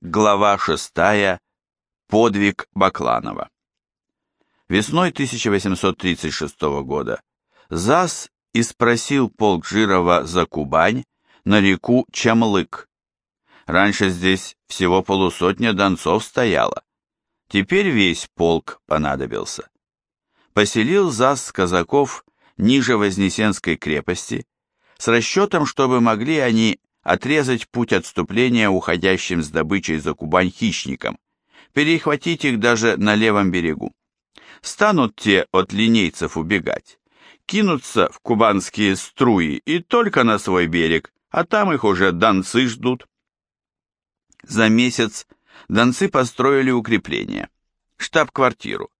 Глава 6. Подвиг Бакланова. Весной 1836 года ЗАС испросил полк Жирова за Кубань на реку Чамлык. Раньше здесь всего полусотня донцов стояло. Теперь весь полк понадобился. Поселил ЗАС казаков ниже Вознесенской крепости с расчетом, чтобы могли они отрезать путь отступления уходящим с добычей за Кубань хищникам, перехватить их даже на левом берегу. Станут те от линейцев убегать, кинутся в кубанские струи и только на свой берег, а там их уже донцы ждут. За месяц донцы построили укрепление, штаб-квартиру.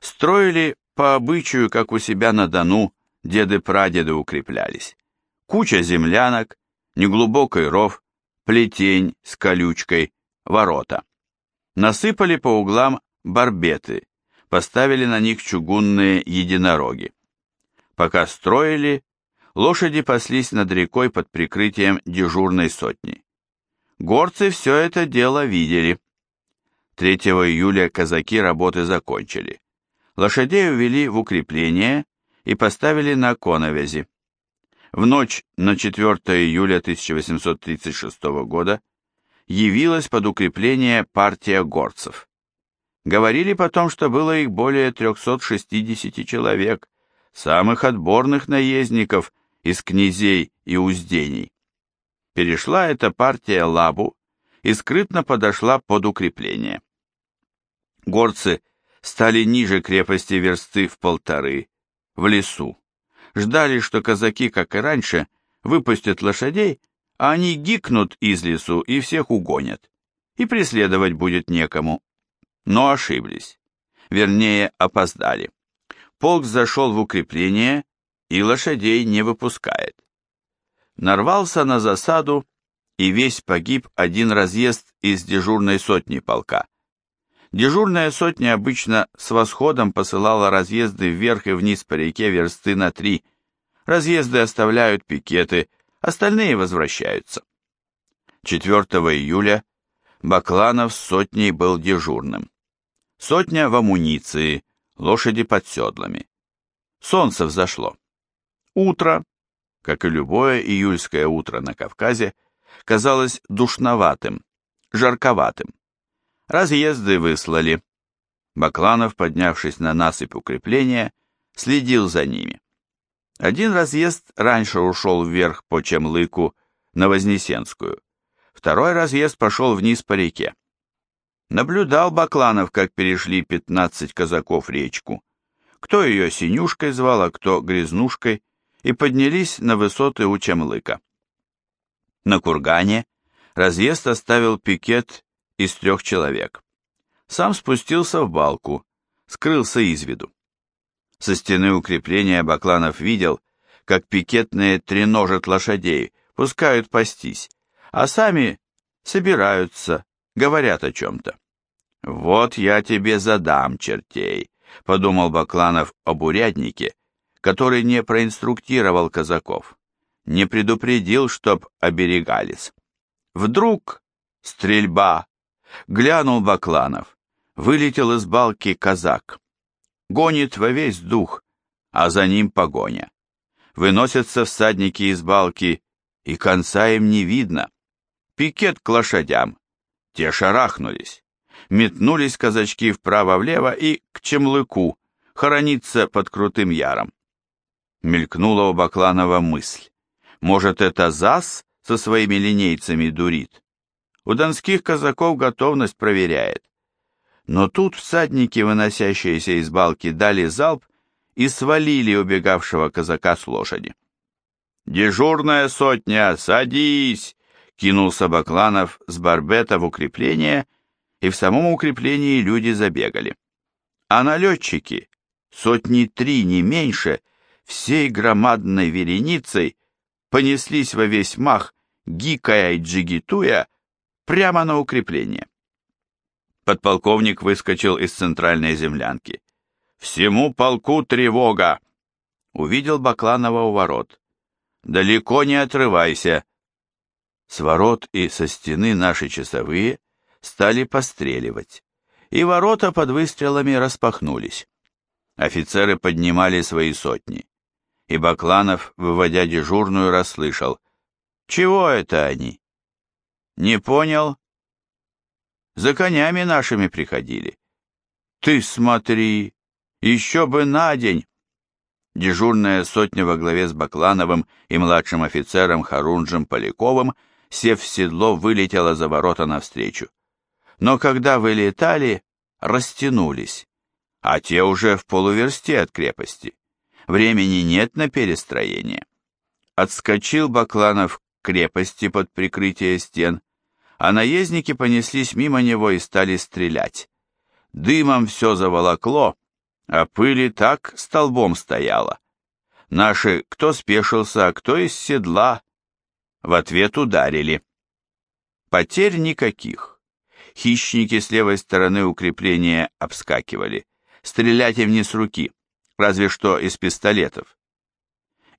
Строили по обычаю, как у себя на Дону, деды-прадеды укреплялись. Куча землянок, неглубокий ров, плетень с колючкой, ворота. Насыпали по углам барбеты, поставили на них чугунные единороги. Пока строили, лошади паслись над рекой под прикрытием дежурной сотни. Горцы все это дело видели. 3 июля казаки работы закончили. Лошадей увели в укрепление и поставили на коновязи. В ночь на 4 июля 1836 года явилась под укрепление партия горцев. Говорили потом, что было их более 360 человек, самых отборных наездников из князей и уздений. Перешла эта партия Лабу и скрытно подошла под укрепление. Горцы стали ниже крепости версты в полторы, в лесу ждали, что казаки, как и раньше, выпустят лошадей, а они гикнут из лесу и всех угонят, и преследовать будет некому. Но ошиблись. Вернее, опоздали. Полк зашел в укрепление и лошадей не выпускает. Нарвался на засаду, и весь погиб один разъезд из дежурной сотни полка. Дежурная сотня обычно с восходом посылала разъезды вверх и вниз по реке версты на три. Разъезды оставляют пикеты, остальные возвращаются. 4 июля Бакланов с сотней был дежурным. Сотня в амуниции, лошади под седлами. Солнце взошло. Утро, как и любое июльское утро на Кавказе, казалось душноватым, жарковатым. Разъезды выслали. Бакланов, поднявшись на насыпь укрепления, следил за ними. Один разъезд раньше ушел вверх по Чемлыку на Вознесенскую, второй разъезд пошел вниз по реке. Наблюдал Бакланов, как перешли пятнадцать казаков речку. Кто ее Синюшкой звал, а кто Грязнушкой, и поднялись на высоты у Чемлыка. На кургане разъезд оставил пикет из трех человек. Сам спустился в балку, скрылся из виду. Со стены укрепления Бакланов видел, как пикетные треножат лошадей, пускают пастись, а сами собираются, говорят о чем-то. «Вот я тебе задам, чертей», — подумал Бакланов об уряднике, который не проинструктировал казаков, не предупредил, чтоб оберегались. Вдруг стрельба, Глянул Бакланов. Вылетел из балки казак. Гонит во весь дух, а за ним погоня. Выносятся всадники из балки, и конца им не видно. Пикет к лошадям. Те шарахнулись. Метнулись казачки вправо-влево и к Чемлыку, хорониться под крутым яром. Мелькнула у Бакланова мысль. Может, это ЗАС со своими линейцами дурит? У донских казаков готовность проверяет. Но тут всадники, выносящиеся из балки, дали залп и свалили убегавшего казака с лошади. «Дежурная сотня, садись!» — кинулся Бакланов с барбета в укрепление, и в самом укреплении люди забегали. А налетчики, сотни три, не меньше, всей громадной вереницей понеслись во весь мах, гикая и джигитуя, прямо на укрепление. Подполковник выскочил из центральной землянки. «Всему полку тревога!» Увидел Бакланова у ворот. «Далеко не отрывайся!» С ворот и со стены наши часовые стали постреливать, и ворота под выстрелами распахнулись. Офицеры поднимали свои сотни, и Бакланов, выводя дежурную, расслышал. «Чего это они?» «Не понял?» «За конями нашими приходили». «Ты смотри, еще бы на день!» Дежурная сотня во главе с Баклановым и младшим офицером Харунжем Поляковым, сев в седло, вылетела за ворота навстречу. Но когда вылетали, растянулись, а те уже в полуверсте от крепости. Времени нет на перестроение. Отскочил Бакланов крепости под прикрытие стен, а наездники понеслись мимо него и стали стрелять. Дымом все заволокло, а пыли так столбом стояла. Наши кто спешился, а кто из седла. В ответ ударили. Потерь никаких. Хищники с левой стороны укрепления обскакивали. Стрелять им не с руки, разве что из пистолетов.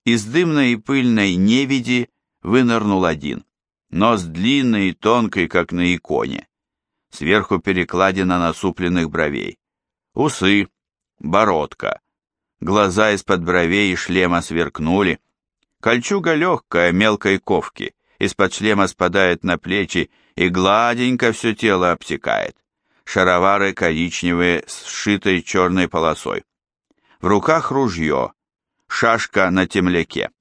Из дымной и пыльной невиди вынырнул один. Нос длинный и тонкий, как на иконе. Сверху перекладина насупленных бровей. Усы, бородка. Глаза из-под бровей и шлема сверкнули. Кольчуга легкая, мелкой ковки. Из-под шлема спадает на плечи и гладенько все тело обтекает. Шаровары коричневые с сшитой черной полосой. В руках ружье, шашка на темляке.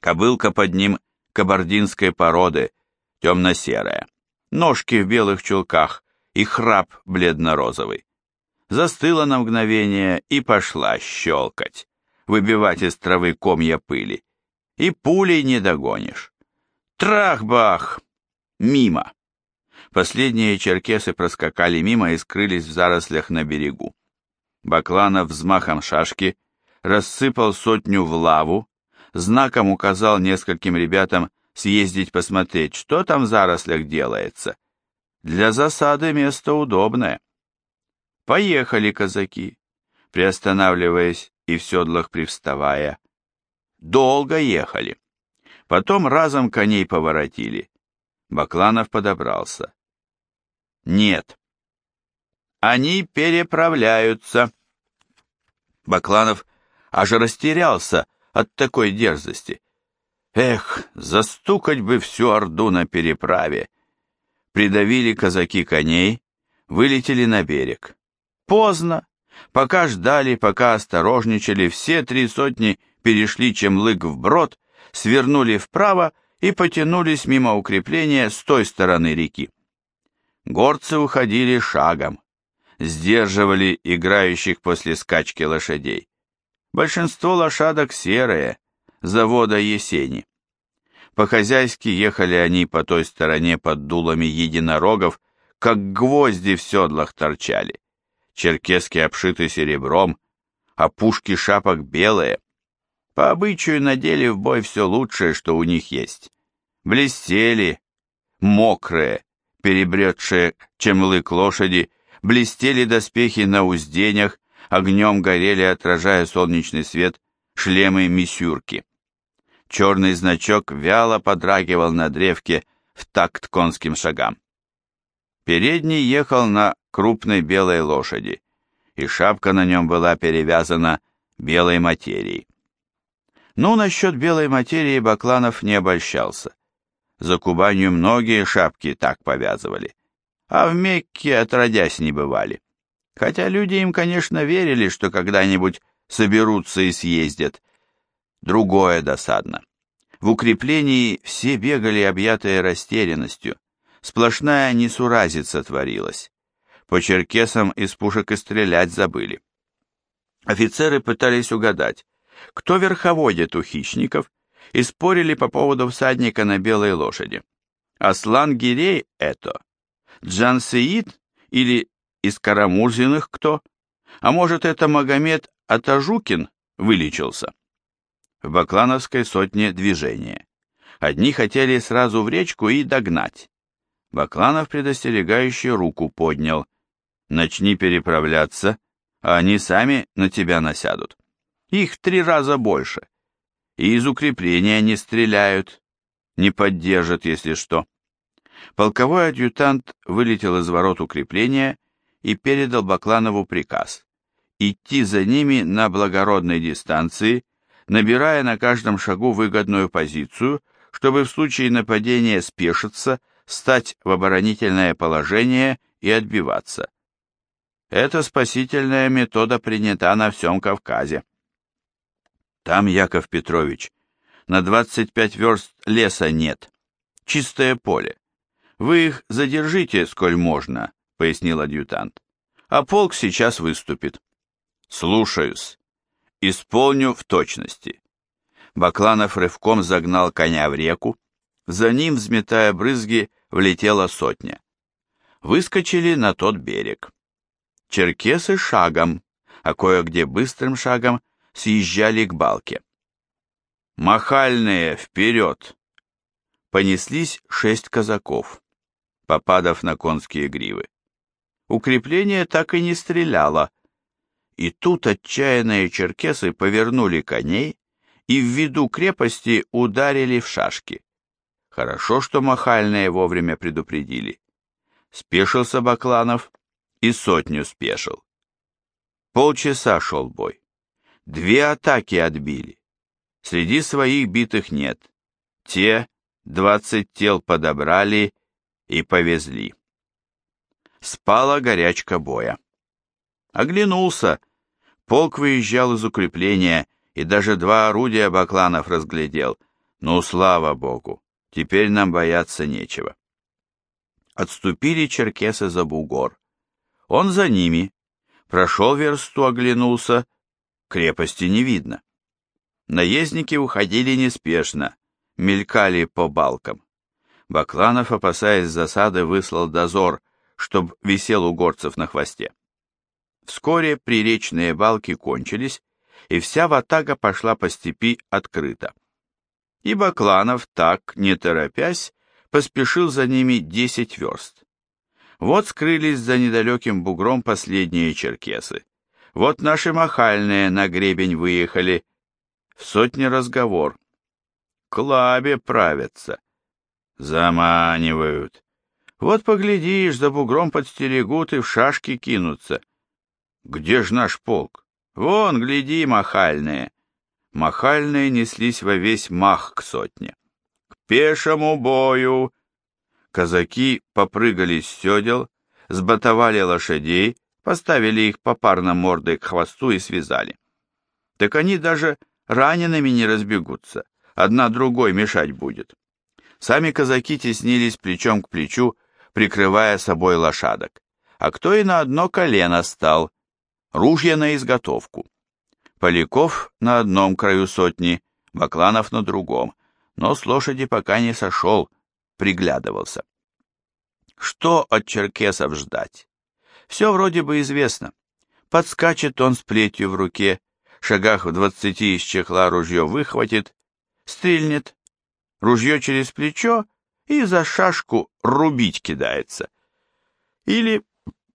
Кобылка под ним кабардинской породы, темно-серая. Ножки в белых чулках и храп бледно-розовый застыла на мгновение и пошла щелкать, выбивать из травы комья пыли. И пулей не догонишь. Трах-бах! Мимо. Последние черкесы проскакали мимо и скрылись в зарослях на берегу. Бакланов взмахом шашки рассыпал сотню в лаву, знаком указал нескольким ребятам съездить посмотреть, что там в зарослях делается. Для засады место удобное. Поехали, казаки, приостанавливаясь и в седлах привставая. Долго ехали. Потом разом коней поворотили. Бакланов подобрался. Нет. Они переправляются. Бакланов аж растерялся от такой дерзости. Эх, застукать бы всю орду на переправе. Придавили казаки коней, вылетели на берег. Поздно. Пока ждали, пока осторожничали, все три сотни перешли Чемлык вброд, свернули вправо и потянулись мимо укрепления с той стороны реки. Горцы уходили шагом, сдерживали играющих после скачки лошадей. Большинство лошадок серые, завода Есени. По-хозяйски ехали они по той стороне под дулами единорогов, как гвозди в седлах торчали черкески обшиты серебром, а пушки шапок белые. По обычаю надели в бой все лучшее, что у них есть. Блестели, мокрые, перебредшие, чем лык лошади, блестели доспехи на узденях, огнем горели, отражая солнечный свет, шлемы мисюрки. Черный значок вяло подрагивал на древке в такт конским шагам. Передний ехал на крупной белой лошади, и шапка на нем была перевязана белой материей. Ну, насчет белой материи Бакланов не обольщался. За Кубанью многие шапки так повязывали, а в Мекке отродясь не бывали. Хотя люди им, конечно, верили, что когда-нибудь соберутся и съездят. Другое досадно. В укреплении все бегали объятые растерянностью, Сплошная несуразица творилась. По черкесам из пушек и стрелять забыли. Офицеры пытались угадать, кто верховодит у хищников, и спорили по поводу всадника на белой лошади. Аслан Гирей это? Джан Сеид или из Карамурзиных кто? А может, это Магомед Атажукин вылечился? В Баклановской сотне движение. Одни хотели сразу в речку и догнать. Бакланов предостерегающий руку поднял. Начни переправляться, а они сами на тебя насядут. Их три раза больше. И из укрепления не стреляют, не поддержат, если что. Полковой адъютант вылетел из ворот укрепления и передал Бакланову приказ идти за ними на благородной дистанции, набирая на каждом шагу выгодную позицию, чтобы в случае нападения спешиться, стать в оборонительное положение и отбиваться. Эта спасительная метода принята на всем Кавказе. Там, Яков Петрович, на 25 верст леса нет, чистое поле. Вы их задержите, сколь можно, пояснил адъютант. А полк сейчас выступит. Слушаюсь. Исполню в точности. Бакланов рывком загнал коня в реку, за ним, взметая брызги, влетела сотня. Выскочили на тот берег. Черкесы шагом, а кое-где быстрым шагом съезжали к балке. «Махальные, вперед!» Понеслись шесть казаков, попадав на конские гривы. Укрепление так и не стреляло, и тут отчаянные черкесы повернули коней и в виду крепости ударили в шашки. Хорошо, что махальные вовремя предупредили. Спешился Бакланов и сотню спешил. Полчаса шел бой. Две атаки отбили. Среди своих битых нет. Те двадцать тел подобрали и повезли. Спала горячка боя. Оглянулся Полк выезжал из укрепления, и даже два орудия Бакланов разглядел. Ну, слава богу, теперь нам бояться нечего. Отступили черкесы за бугор. Он за ними. Прошел версту, оглянулся. Крепости не видно. Наездники уходили неспешно, мелькали по балкам. Бакланов, опасаясь засады, выслал дозор, чтоб висел у горцев на хвосте. Вскоре приречные балки кончились, и вся ватага пошла по степи открыто. И Бакланов так, не торопясь, поспешил за ними десять верст. Вот скрылись за недалеким бугром последние черкесы. Вот наши махальные на гребень выехали. В сотне разговор. Клабе правятся. Заманивают. Вот поглядишь, за бугром подстерегут и в шашки кинутся. Где ж наш полк? Вон, гляди, махальные. Махальные неслись во весь мах к сотне. К пешему бою! Казаки попрыгали с седел, сботовали лошадей, поставили их попарно мордой к хвосту и связали. Так они даже ранеными не разбегутся, одна другой мешать будет. Сами казаки теснились плечом к плечу, прикрывая собой лошадок, а кто и на одно колено стал, ружья на изготовку. Поляков на одном краю сотни, Бакланов на другом, но с лошади пока не сошел, приглядывался. Что от черкесов ждать? Все вроде бы известно. Подскачет он с плетью в руке, шагах в двадцати из чехла ружье выхватит, стрельнет, ружье через плечо и за шашку рубить кидается. Или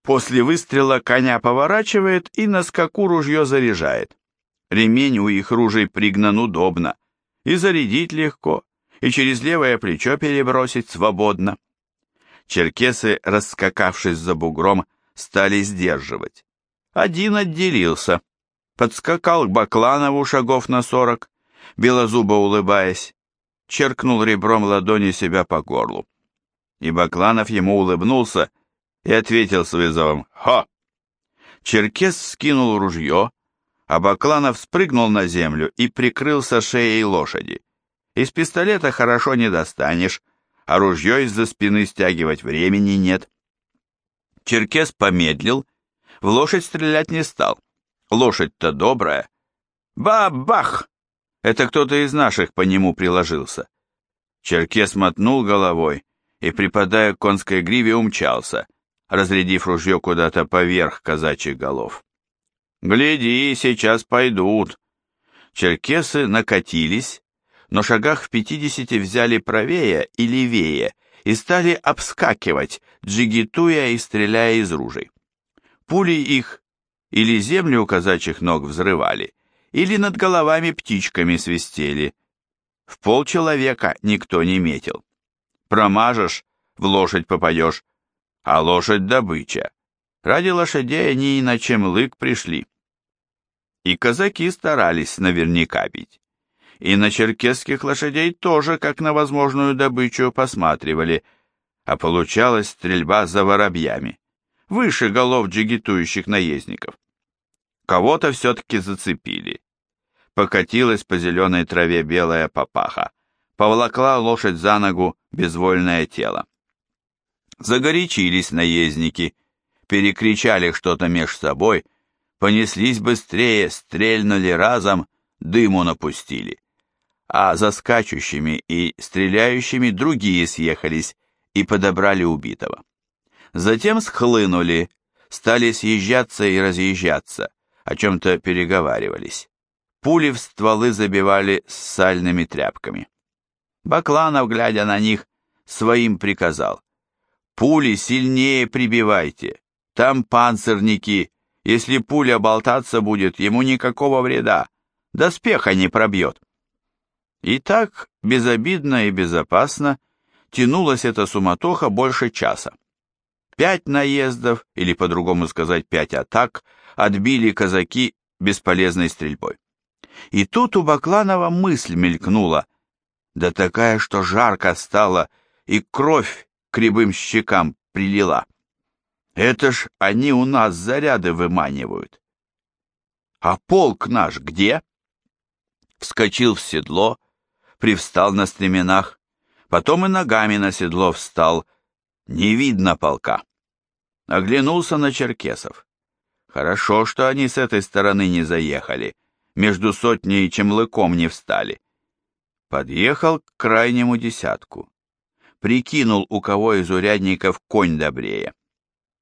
После выстрела коня поворачивает и на скаку ружье заряжает. Ремень у их ружей пригнан удобно. И зарядить легко, и через левое плечо перебросить свободно. Черкесы, раскакавшись за бугром, стали сдерживать. Один отделился. Подскакал к Бакланову шагов на сорок, белозубо улыбаясь, черкнул ребром ладони себя по горлу. И Бакланов ему улыбнулся, и ответил с вызовом «Хо!». Черкес скинул ружье, а Бакланов спрыгнул на землю и прикрылся шеей лошади. Из пистолета хорошо не достанешь, а ружье из-за спины стягивать времени нет. Черкес помедлил, в лошадь стрелять не стал. Лошадь-то добрая. Ба-бах! Это кто-то из наших по нему приложился. Черкес мотнул головой и, припадая к конской гриве, умчался, разрядив ружье куда-то поверх казачьих голов. «Гляди, сейчас пойдут!» Черкесы накатились, но шагах в пятидесяти взяли правее и левее и стали обскакивать, джигитуя и стреляя из ружей. Пули их или землю у казачьих ног взрывали, или над головами птичками свистели. В полчеловека никто не метил. Промажешь, в лошадь попадешь, а лошадь добыча. Ради лошадей они и на Чемлык пришли. И казаки старались наверняка бить. И на черкесских лошадей тоже, как на возможную добычу, посматривали, а получалась стрельба за воробьями, выше голов джигитующих наездников. Кого-то все-таки зацепили. Покатилась по зеленой траве белая папаха, поволокла лошадь за ногу безвольное тело. Загорячились наездники, перекричали что-то меж собой, понеслись быстрее, стрельнули разом, дыму напустили. А за скачущими и стреляющими другие съехались и подобрали убитого. Затем схлынули, стали съезжаться и разъезжаться, о чем-то переговаривались. Пули в стволы забивали с сальными тряпками. Бакланов, глядя на них, своим приказал. «Пули сильнее прибивайте, там панцирники, если пуля болтаться будет, ему никакого вреда, доспеха не пробьет». И так, безобидно и безопасно, тянулась эта суматоха больше часа. Пять наездов, или по-другому сказать, пять атак, отбили казаки бесполезной стрельбой. И тут у Бакланова мысль мелькнула, да такая, что жарко стало, и кровь к рябым щекам прилила. Это ж они у нас заряды выманивают. А полк наш где? Вскочил в седло, привстал на стременах, потом и ногами на седло встал. Не видно полка. Оглянулся на черкесов. Хорошо, что они с этой стороны не заехали, между сотней и чемлыком не встали. Подъехал к крайнему десятку. Прикинул, у кого из урядников конь добрее.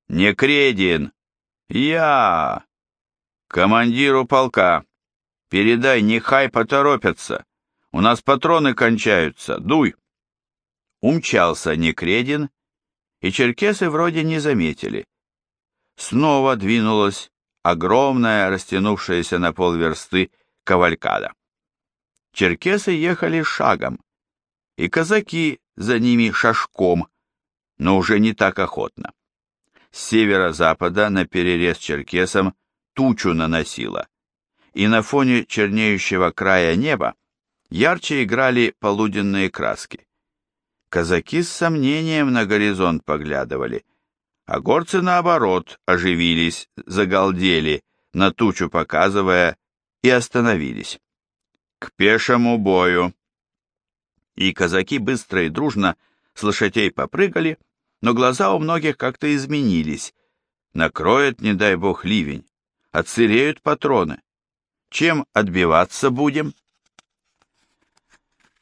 «Не кредин! Я! Командиру полка! Передай, нехай поторопятся! У нас патроны кончаются, дуй!» Умчался Некредин, и черкесы вроде не заметили снова двинулась огромная, растянувшаяся на полверсты, кавалькада. Черкесы ехали шагом, и казаки за ними шашком, но уже не так охотно. С северо-запада на перерез черкесам тучу наносило, и на фоне чернеющего края неба ярче играли полуденные краски. Казаки с сомнением на горизонт поглядывали, а горцы, наоборот, оживились, загалдели, на тучу показывая, и остановились. «К пешему бою!» И казаки быстро и дружно с лошадей попрыгали, но глаза у многих как-то изменились. Накроет, не дай бог, ливень, отсыреют патроны. Чем отбиваться будем?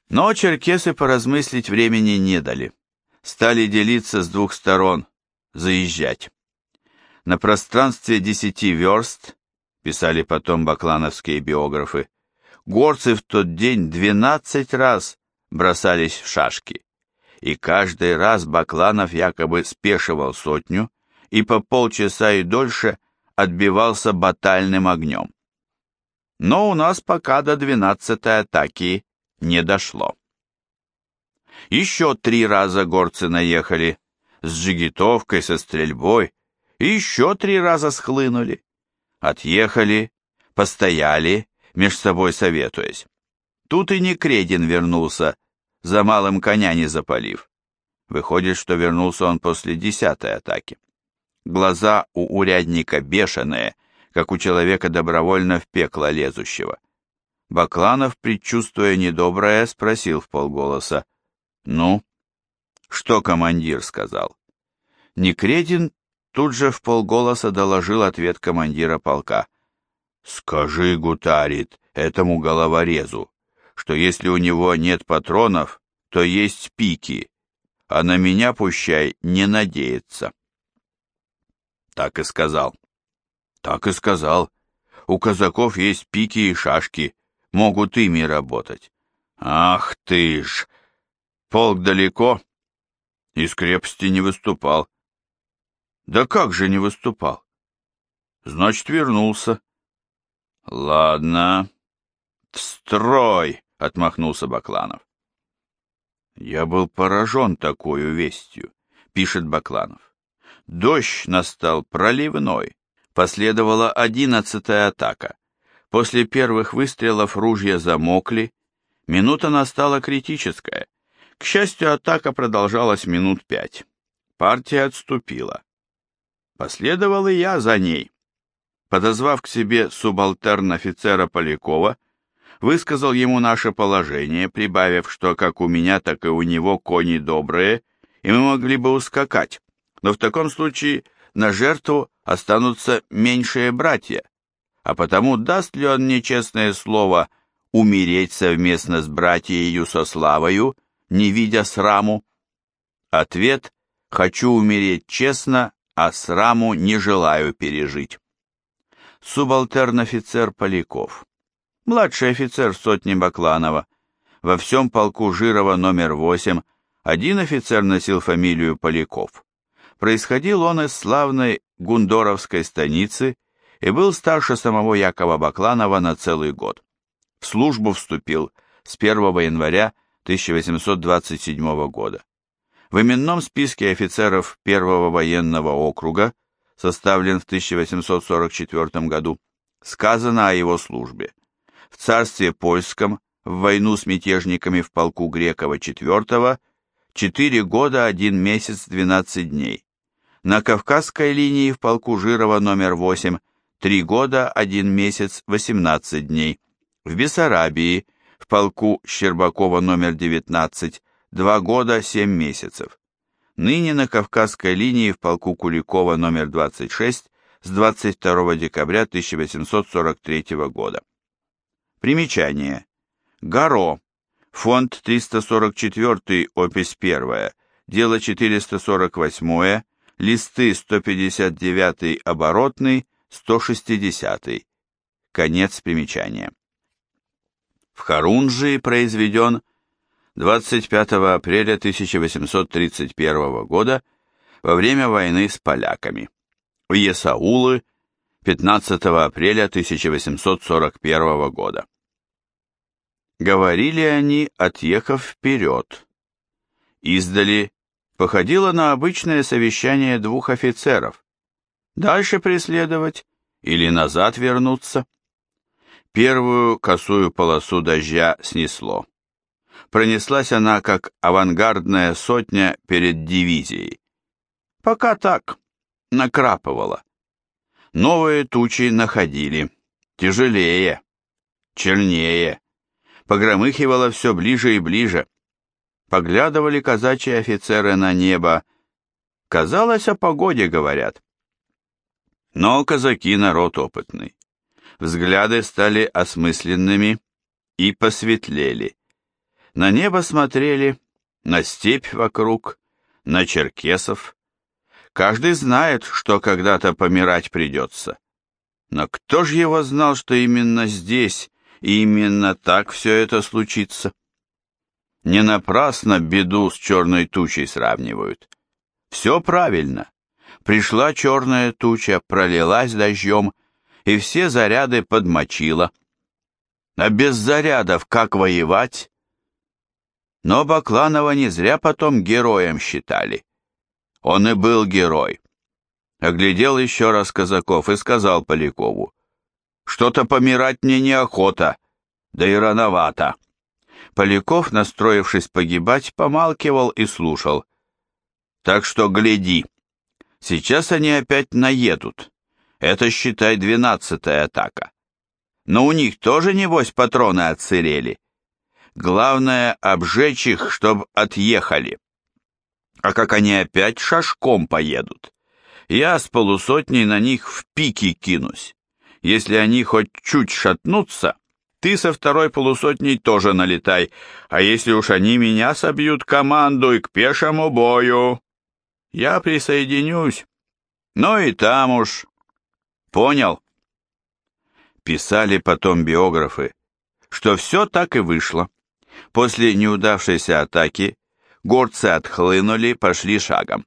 Но черкесы поразмыслить времени не дали. Стали делиться с двух сторон, заезжать. На пространстве десяти верст, писали потом баклановские биографы, горцы в тот день двенадцать раз бросались в шашки, и каждый раз Бакланов якобы спешивал сотню и по полчаса и дольше отбивался батальным огнем. Но у нас пока до двенадцатой атаки не дошло. Еще три раза горцы наехали, с джигитовкой, со стрельбой, и еще три раза схлынули. Отъехали, постояли, меж собой советуясь. Тут и Некредин вернулся, за малым коня не запалив. Выходит, что вернулся он после десятой атаки. Глаза у урядника бешеные, как у человека добровольно в пекло лезущего. Бакланов, предчувствуя недоброе, спросил в полголоса. «Ну, что командир сказал. Некретин тут же в полголоса доложил ответ командира полка. «Скажи, Гутарит, этому головорезу, что если у него нет патронов, то есть пики, а на меня, пущай, не надеется». Так и сказал. Так и сказал. У казаков есть пики и шашки, могут ими работать. Ах ты ж! Полк далеко? Из крепости не выступал. Да как же не выступал? Значит, вернулся. Ладно. В строй, отмахнулся Бакланов. Я был поражен такой вестью пишет Бакланов. Дождь настал проливной. Последовала одиннадцатая атака. После первых выстрелов ружья замокли. Минута настала критическая. К счастью, атака продолжалась минут пять. Партия отступила. Последовал и я за ней. Подозвав к себе субалтерн-офицера Полякова, высказал ему наше положение, прибавив, что как у меня, так и у него кони добрые, и мы могли бы ускакать, но в таком случае на жертву останутся меньшие братья, а потому даст ли он мне честное слово умереть совместно с братьею со славою, не видя сраму? Ответ «хочу умереть честно, а сраму не желаю пережить». Субалтерн-офицер Поляков, младший офицер сотни Бакланова, во всем полку Жирова номер 8 один офицер носил фамилию Поляков. Происходил он из славной Гундоровской станицы и был старше самого Якова Бакланова на целый год. В службу вступил с 1 января 1827 года. В именном списке офицеров первого военного округа, составлен в 1844 году, сказано о его службе. В царстве польском, в войну с мятежниками в полку Грекова IV, 4 года 1 месяц 12 дней. На Кавказской линии в полку Жирова номер 8 3 года 1 месяц 18 дней. В Бессарабии в полку Щербакова номер 19 2 года 7 месяцев. Ныне на Кавказской линии в полку Куликова номер 26 с 22 декабря 1843 года. Примечание. Гаро. Фонд 344, опись 1, дело 448, листы 159 оборотный, 160. Конец примечания. В Харунжии произведен 25 апреля 1831 года во время войны с поляками. У Есаулы 15 апреля 1841 года. Говорили они, отъехав вперед. Издали походило на обычное совещание двух офицеров. Дальше преследовать или назад вернуться. Первую косую полосу дождя снесло. Пронеслась она, как авангардная сотня перед дивизией. Пока так, накрапывала. Новые тучи находили, тяжелее, чернее. Погромыхивало все ближе и ближе. Поглядывали казачьи офицеры на небо. Казалось, о погоде говорят. Но казаки народ опытный. Взгляды стали осмысленными и посветлели. На небо смотрели, на степь вокруг, на черкесов. Каждый знает, что когда-то помирать придется. Но кто же его знал, что именно здесь и именно так все это случится? Не напрасно беду с черной тучей сравнивают. Все правильно. Пришла черная туча, пролилась дождем, и все заряды подмочила. А без зарядов как воевать? Но Бакланова не зря потом героем считали. Он и был герой. Оглядел еще раз казаков и сказал Полякову, «Что-то помирать мне неохота, да и рановато». Поляков, настроившись погибать, помалкивал и слушал. «Так что гляди. Сейчас они опять наедут. Это, считай, двенадцатая атака. Но у них тоже, небось, патроны отсырели. Главное, обжечь их, чтоб отъехали. А как они опять шашком поедут? Я с полусотней на них в пики кинусь. Если они хоть чуть шатнутся, ты со второй полусотней тоже налетай, а если уж они меня собьют, командуй к пешему бою. Я присоединюсь. Ну и там уж. Понял? Писали потом биографы, что все так и вышло. После неудавшейся атаки горцы отхлынули, пошли шагом.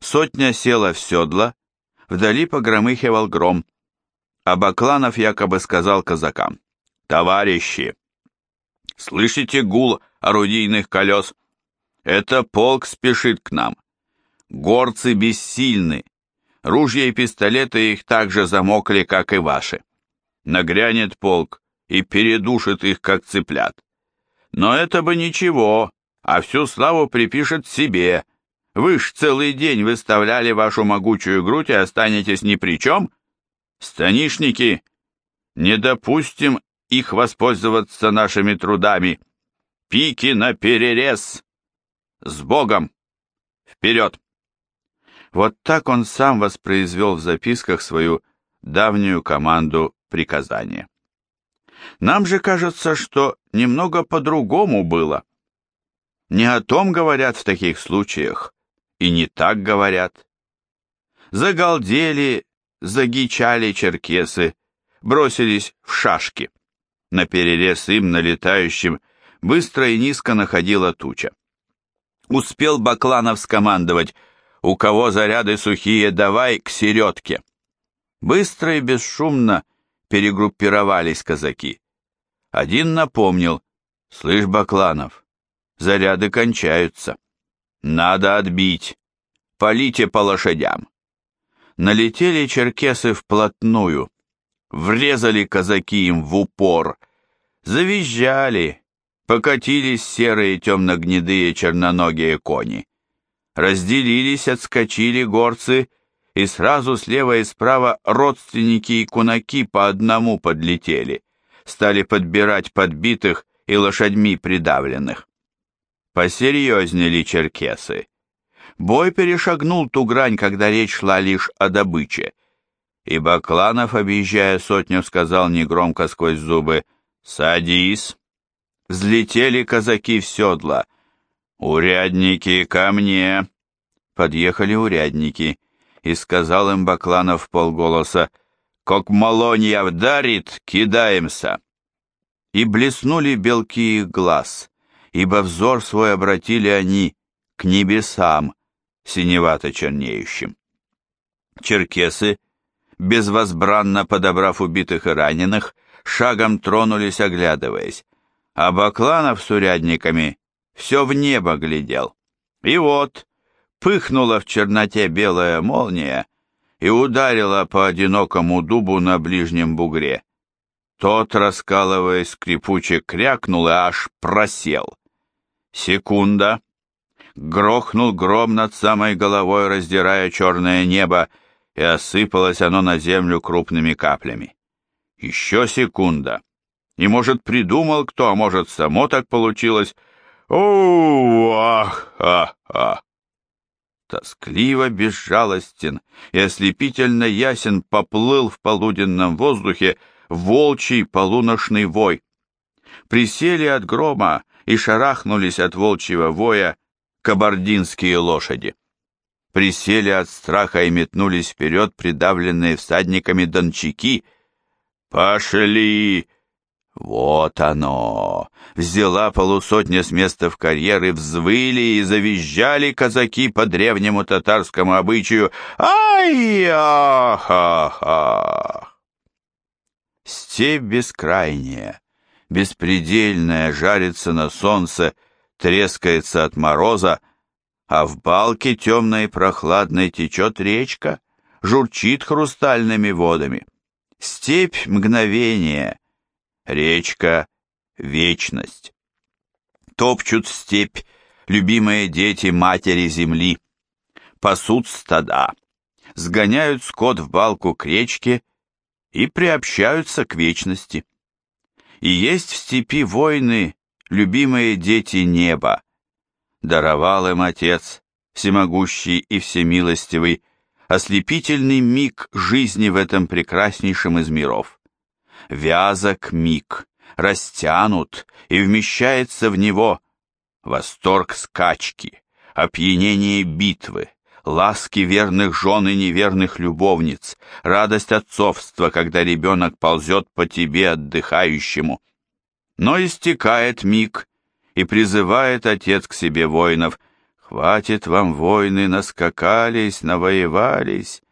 Сотня села в седло, вдали погромыхивал гром, а Бакланов якобы сказал казакам. Товарищи, слышите гул орудийных колес? Это полк спешит к нам. Горцы бессильны. Ружья и пистолеты их так же замокли, как и ваши. Нагрянет полк и передушит их, как цыплят. Но это бы ничего, а всю славу припишет себе. Вы ж целый день выставляли вашу могучую грудь и останетесь ни при чем. Станишники, не допустим их воспользоваться нашими трудами. Пики на перерез. С Богом! Вперед! Вот так он сам воспроизвел в записках свою давнюю команду приказания. Нам же кажется, что немного по-другому было. Не о том говорят в таких случаях, и не так говорят. Загалдели, загичали черкесы, бросились в шашки. На перерез им, налетающим, быстро и низко находила туча. Успел Бакланов скомандовать «У кого заряды сухие, давай к середке». Быстро и бесшумно перегруппировались казаки. Один напомнил «Слышь, Бакланов, заряды кончаются. Надо отбить. Полите по лошадям». Налетели черкесы вплотную, врезали казаки им в упор, завизжали, покатились серые темно-гнедые черноногие кони. Разделились, отскочили горцы, и сразу слева и справа родственники и кунаки по одному подлетели, стали подбирать подбитых и лошадьми придавленных. Посерьезнели черкесы. Бой перешагнул ту грань, когда речь шла лишь о добыче, и Бакланов, объезжая сотню, сказал негромко сквозь зубы «Садись!» Взлетели казаки в седла. «Урядники, ко мне!» Подъехали урядники, и сказал им Бакланов полголоса «Как малонья вдарит, кидаемся!» И блеснули белки их глаз, ибо взор свой обратили они к небесам, синевато чернеющим. Черкесы — безвозбранно подобрав убитых и раненых, шагом тронулись, оглядываясь, а Бакланов с урядниками все в небо глядел. И вот, пыхнула в черноте белая молния и ударила по одинокому дубу на ближнем бугре. Тот, раскалываясь, скрипуче крякнул и аж просел. Секунда. Грохнул гром над самой головой, раздирая черное небо, и осыпалось оно на землю крупными каплями. Еще секунда. И, может, придумал кто, а может, само так получилось. О, ах, ах, ах. Тоскливо безжалостен и ослепительно ясен поплыл в полуденном воздухе волчий полуношный вой. Присели от грома и шарахнулись от волчьего воя кабардинские лошади присели от страха и метнулись вперед придавленные всадниками дончаки. «Пошли!» Вот оно! Взяла полусотня с места в карьеры, взвыли и завизжали казаки по древнему татарскому обычаю. Ай-я-ха-ха! Степь бескрайняя, беспредельная, жарится на солнце, трескается от мороза, а в балке темной и прохладной течет речка, журчит хрустальными водами. Степь — мгновение, речка — вечность. Топчут степь любимые дети матери земли, пасут стада, сгоняют скот в балку к речке и приобщаются к вечности. И есть в степи войны любимые дети неба, даровал им Отец, всемогущий и всемилостивый, ослепительный миг жизни в этом прекраснейшем из миров. Вязок миг, растянут, и вмещается в него восторг скачки, опьянение битвы, ласки верных жен и неверных любовниц, радость отцовства, когда ребенок ползет по тебе отдыхающему. Но истекает миг, и призывает отец к себе воинов. «Хватит вам, войны, наскакались, навоевались!»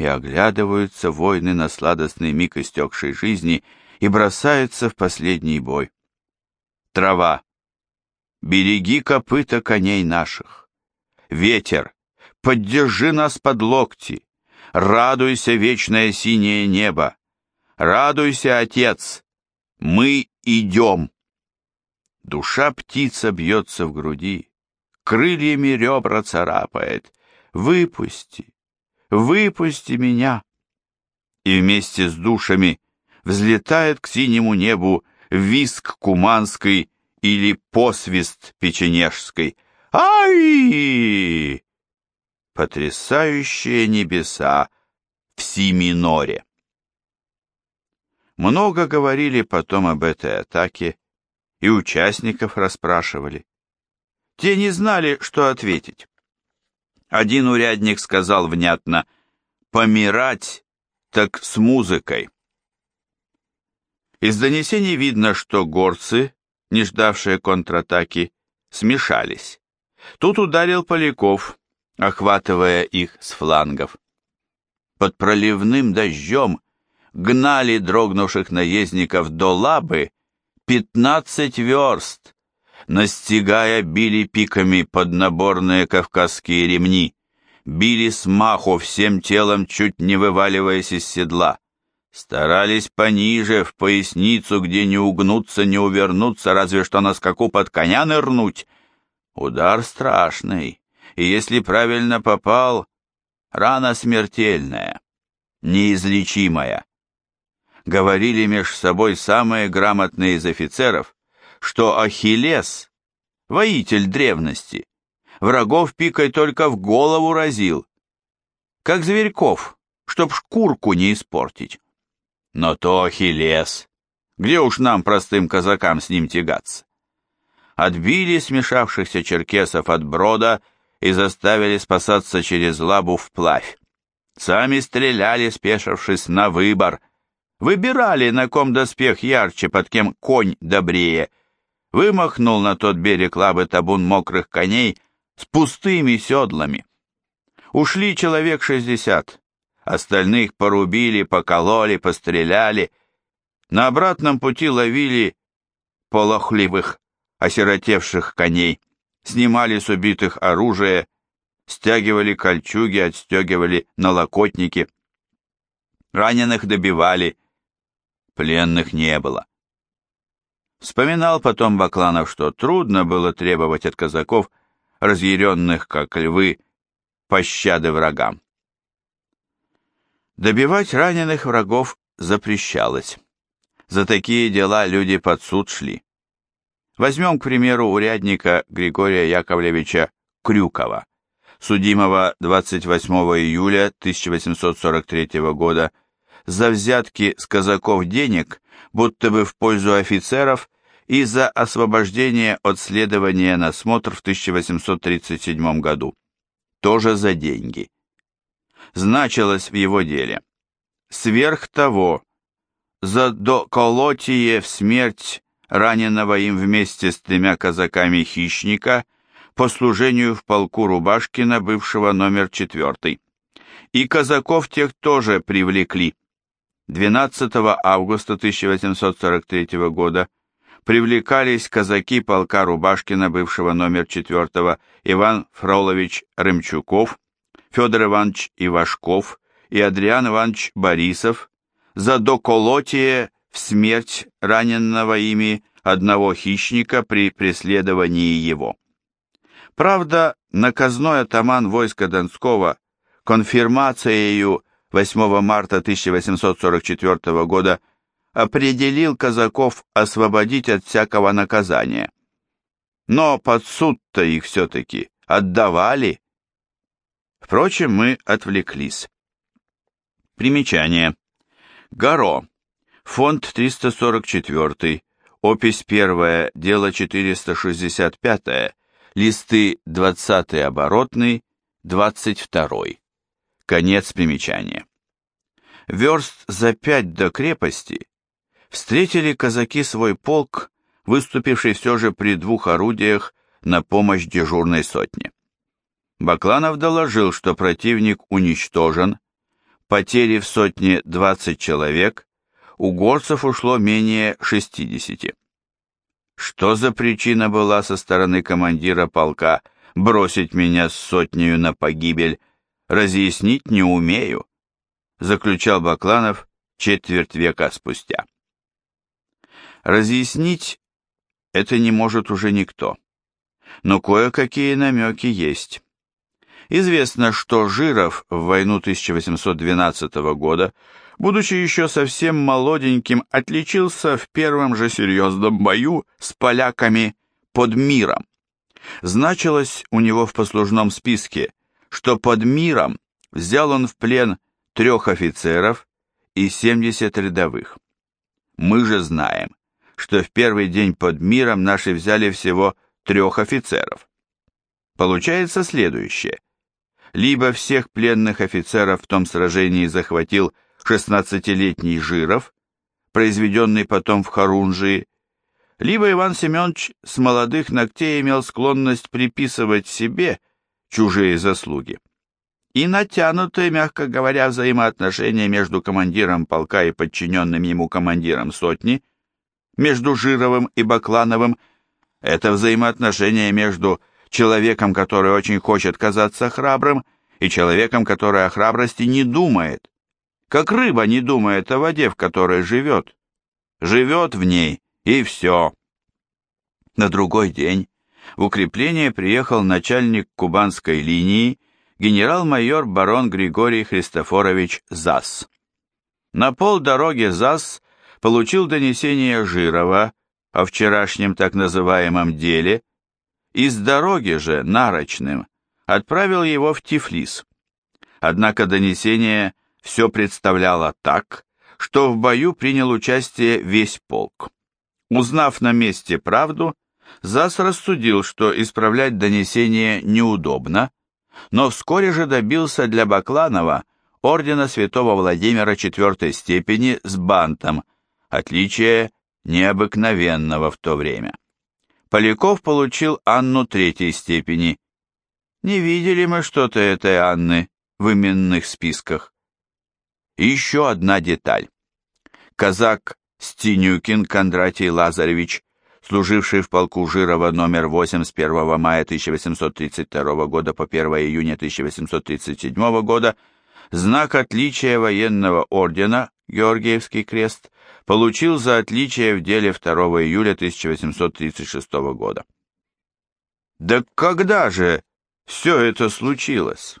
И оглядываются войны на сладостный миг истекшей жизни и бросаются в последний бой. Трава. Береги копыта коней наших. Ветер. поддержи нас под локти. Радуйся, вечное синее небо. Радуйся, Отец, мы идем. Душа птица бьется в груди, крыльями ребра царапает. Выпусти, выпусти меня. И вместе с душами взлетает к синему небу виск куманской или посвист печенежской. Ай! Потрясающие небеса в си-миноре. Много говорили потом об этой атаке, и участников расспрашивали. Те не знали, что ответить. Один урядник сказал внятно «помирать, так с музыкой». Из донесений видно, что горцы, не ждавшие контратаки, смешались. Тут ударил Поляков, охватывая их с флангов. Под проливным дождем гнали дрогнувших наездников до лабы пятнадцать верст, настигая били пиками под наборные кавказские ремни, били с маху всем телом, чуть не вываливаясь из седла. Старались пониже, в поясницу, где не угнуться, не увернуться, разве что на скаку под коня нырнуть. Удар страшный, и если правильно попал, рана смертельная, неизлечимая. Говорили меж собой самые грамотные из офицеров, что Ахиллес, воитель древности, врагов пикой только в голову разил, как зверьков, чтоб шкурку не испортить. Но то Ахиллес. Где уж нам, простым казакам, с ним тягаться? Отбили смешавшихся черкесов от брода и заставили спасаться через лабу вплавь. Сами стреляли, спешившись на выбор. Выбирали, на ком доспех ярче, под кем конь добрее. Вымахнул на тот берег лабы табун мокрых коней с пустыми седлами. Ушли человек шестьдесят, Остальных порубили, покололи, постреляли. На обратном пути ловили полохливых, осиротевших коней, снимали с убитых оружие, стягивали кольчуги, отстегивали налокотники. Раненых добивали, пленных не было. Вспоминал потом Бакланов, что трудно было требовать от казаков, разъяренных как львы, пощады врагам. Добивать раненых врагов запрещалось. За такие дела люди под суд шли. Возьмем, к примеру, урядника Григория Яковлевича Крюкова, судимого 28 июля 1843 года за взятки с казаков денег, будто бы в пользу офицеров, и за освобождение от следования на смотр в 1837 году. Тоже за деньги значилось в его деле. Сверх того, за доколотие в смерть раненого им вместе с тремя казаками хищника по служению в полку Рубашкина, бывшего номер четвертый. И казаков тех тоже привлекли. 12 августа 1843 года привлекались казаки полка Рубашкина, бывшего номер четвертого Иван Фролович Рымчуков, Федор Иванович Ивашков и Адриан Иванович Борисов за доколотие в смерть раненного ими одного хищника при преследовании его. Правда, наказной атаман войска Донского конфирмацией 8 марта 1844 года определил казаков освободить от всякого наказания. Но под суд-то их все-таки отдавали, Впрочем, мы отвлеклись. Примечание. Гаро. Фонд 344. Опись 1. Дело 465. Листы 20 оборотный, 22. Конец примечания. Верст за пять до крепости встретили казаки свой полк, выступивший все же при двух орудиях на помощь дежурной сотне. Бакланов доложил, что противник уничтожен, потери в сотне 20 человек, у горцев ушло менее 60. Что за причина была со стороны командира полка бросить меня с сотнею на погибель, разъяснить не умею, заключал Бакланов четверть века спустя. Разъяснить это не может уже никто, но кое-какие намеки есть. Известно, что Жиров в войну 1812 года, будучи еще совсем молоденьким, отличился в первом же серьезном бою с поляками под миром. Значилось у него в послужном списке, что под миром взял он в плен трех офицеров и 70 рядовых. Мы же знаем, что в первый день под миром наши взяли всего трех офицеров. Получается следующее. Либо всех пленных офицеров в том сражении захватил 16-летний Жиров, произведенный потом в Харунжии, либо Иван Семенович с молодых ногтей имел склонность приписывать себе чужие заслуги. И натянутые, мягко говоря, взаимоотношения между командиром полка и подчиненным ему командиром сотни, между Жировым и Баклановым, это взаимоотношение между человеком, который очень хочет казаться храбрым, и человеком, который о храбрости не думает, как рыба не думает о воде, в которой живет. Живет в ней и все. На другой день в укрепление приехал начальник кубанской линии генерал-майор барон Григорий Христофорович Зас. На полдороги Зас получил донесение Жирова о вчерашнем так называемом деле, и с дороги же, нарочным, отправил его в Тифлис. Однако донесение все представляло так, что в бою принял участие весь полк. Узнав на месте правду, ЗАС рассудил, что исправлять донесение неудобно, но вскоре же добился для Бакланова ордена святого Владимира четвертой степени с бантом, отличие необыкновенного в то время. Поляков получил Анну третьей степени. Не видели мы что-то этой Анны в именных списках. Еще одна деталь. Казак Стенюкин Кондратий Лазаревич, служивший в полку Жирова номер 8 с 1 мая 1832 года по 1 июня 1837 года, знак отличия военного ордена, Георгиевский крест, получил за отличие в деле 2 июля 1836 года. Да когда же все это случилось?